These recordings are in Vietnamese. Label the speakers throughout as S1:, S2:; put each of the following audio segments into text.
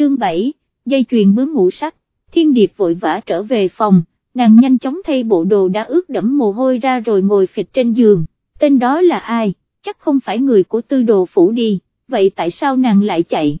S1: chương 7, dây chuyền bướm ngũ sắc, thiên điệp vội vã trở về phòng, nàng nhanh chóng thay bộ đồ đã ướt đẫm mồ hôi ra rồi ngồi phịch trên giường, tên đó là ai, chắc không phải người của tư đồ phủ đi, vậy tại sao nàng lại chạy?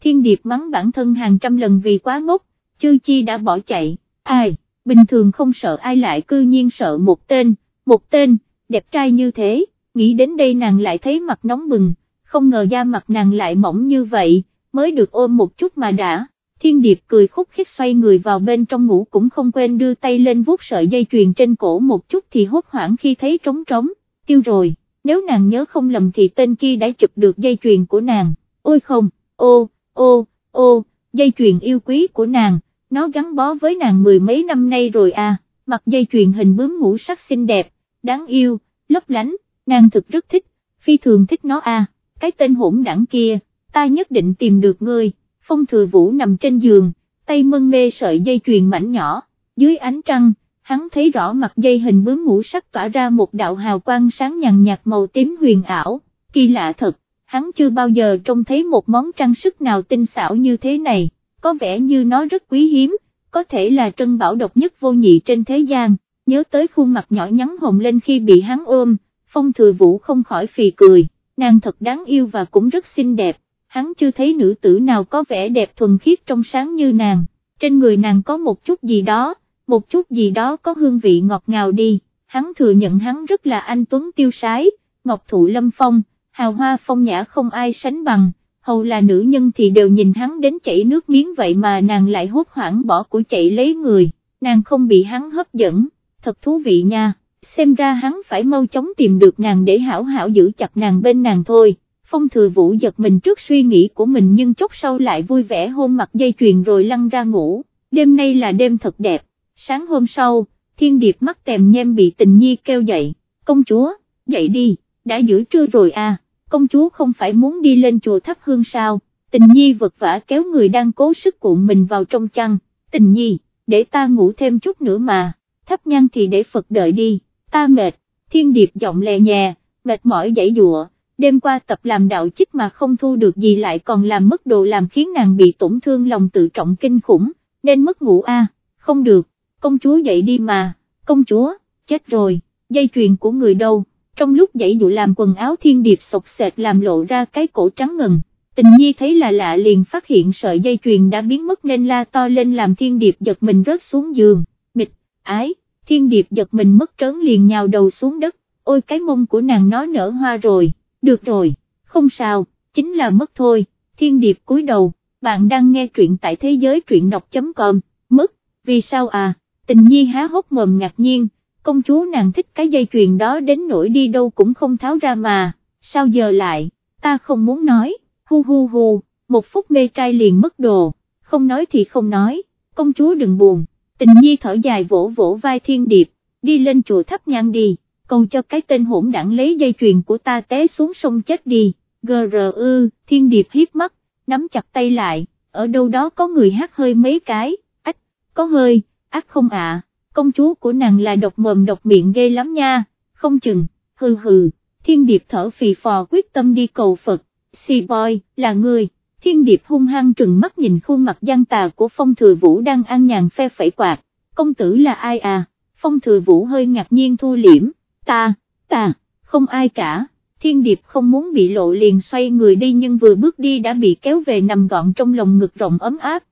S1: Thiên điệp mắng bản thân hàng trăm lần vì quá ngốc, chư chi đã bỏ chạy, ai, bình thường không sợ ai lại cư nhiên sợ một tên, một tên, đẹp trai như thế, nghĩ đến đây nàng lại thấy mặt nóng bừng, không ngờ da mặt nàng lại mỏng như vậy, mới được ôm một chút mà đã, thiên điệp cười khúc khích xoay người vào bên trong ngủ cũng không quên đưa tay lên vuốt sợi dây chuyền trên cổ một chút thì hốt hoảng khi thấy trống trống, tiêu rồi, nếu nàng nhớ không lầm thì tên kia đã chụp được dây chuyền của nàng, ôi không, ô, ô, ô, dây chuyền yêu quý của nàng, nó gắn bó với nàng mười mấy năm nay rồi à, mặt dây chuyền hình bướm ngũ sắc xinh đẹp, đáng yêu, lấp lánh, nàng thực rất thích, phi thường thích nó à, cái tên hỗn đẳng kia, ta nhất định tìm được ngươi, phong thừa vũ nằm trên giường, tay mân mê sợi dây chuyền mảnh nhỏ, dưới ánh trăng, hắn thấy rõ mặt dây hình bướm ngũ sắc tỏa ra một đạo hào quang sáng nhàn nhạt màu tím huyền ảo, kỳ lạ thật, hắn chưa bao giờ trông thấy một món trang sức nào tinh xảo như thế này, có vẻ như nó rất quý hiếm, có thể là trân bảo độc nhất vô nhị trên thế gian, nhớ tới khuôn mặt nhỏ nhắn hồng lên khi bị hắn ôm, phong thừa vũ không khỏi phì cười, nàng thật đáng yêu và cũng rất xinh đẹp, hắn chưa thấy nữ tử nào có vẻ đẹp thuần khiết trong sáng như nàng, trên người nàng có một chút gì đó, một chút gì đó có hương vị ngọt ngào đi, hắn thừa nhận hắn rất là anh tuấn tiêu sái, ngọc thụ lâm phong, hào hoa phong nhã không ai sánh bằng, hầu là nữ nhân thì đều nhìn hắn đến chảy nước miếng vậy mà nàng lại hốt hoảng bỏ của chạy lấy người, nàng không bị hắn hấp dẫn, thật thú vị nha, xem ra hắn phải mau chóng tìm được nàng để hảo hảo giữ chặt nàng bên nàng thôi. Phong thừa vũ giật mình trước suy nghĩ của mình nhưng chốc sau lại vui vẻ hôn mặt dây chuyền rồi lăn ra ngủ, đêm nay là đêm thật đẹp, sáng hôm sau, thiên điệp mắt tèm nhem bị tình nhi kêu dậy, công chúa, dậy đi, đã giữa trưa rồi à, công chúa không phải muốn đi lên chùa thắp hương sao, tình nhi vật vả kéo người đang cố sức cuộn mình vào trong chăn, tình nhi, để ta ngủ thêm chút nữa mà, thắp nhang thì để Phật đợi đi, ta mệt, thiên điệp giọng lè nhẹ, mệt mỏi dãy dụa đêm qua tập làm đạo chích mà không thu được gì lại còn làm mất đồ làm khiến nàng bị tổn thương lòng tự trọng kinh khủng, nên mất ngủ a, không được, công chúa dậy đi mà, công chúa, chết rồi, dây chuyền của người đâu, trong lúc dậy dụ làm quần áo thiên điệp sọc sệt làm lộ ra cái cổ trắng ngần, tình nhi thấy là lạ liền phát hiện sợi dây chuyền đã biến mất nên la to lên làm thiên điệp giật mình rớt xuống giường, mịch, ái, thiên điệp giật mình mất trớn liền nhào đầu xuống đất, ôi cái mông của nàng nó nở hoa rồi được rồi, không sao, chính là mất thôi, thiên điệp cúi đầu, bạn đang nghe truyện tại thế giới truyện đọc.com, mất, vì sao à, tình nhi há hốc mồm ngạc nhiên, công chúa nàng thích cái dây chuyền đó đến nỗi đi đâu cũng không tháo ra mà, sao giờ lại, ta không muốn nói, hu hu hu, một phút mê trai liền mất đồ, không nói thì không nói, công chúa đừng buồn, tình nhi thở dài vỗ vỗ vai thiên điệp, đi lên chùa thắp nhang đi cầu cho cái tên hỗn đảng lấy dây chuyền của ta té xuống sông chết đi, gru thiên điệp hiếp mắt, nắm chặt tay lại, ở đâu đó có người hát hơi mấy cái, ách, có hơi, ác không ạ, công chúa của nàng là độc mồm độc miệng ghê lắm nha, không chừng, hừ hừ, thiên điệp thở phì phò quyết tâm đi cầu Phật, si boy, là người. Thiên điệp hung hăng trừng mắt nhìn khuôn mặt gian tà của phong thừa vũ đang an nhàn phe phẩy quạt, công tử là ai à, phong thừa vũ hơi ngạc nhiên thu liễm, ta, ta, không ai cả, thiên điệp không muốn bị lộ liền xoay người đi nhưng vừa bước đi đã bị kéo về nằm gọn trong lòng ngực rộng ấm áp,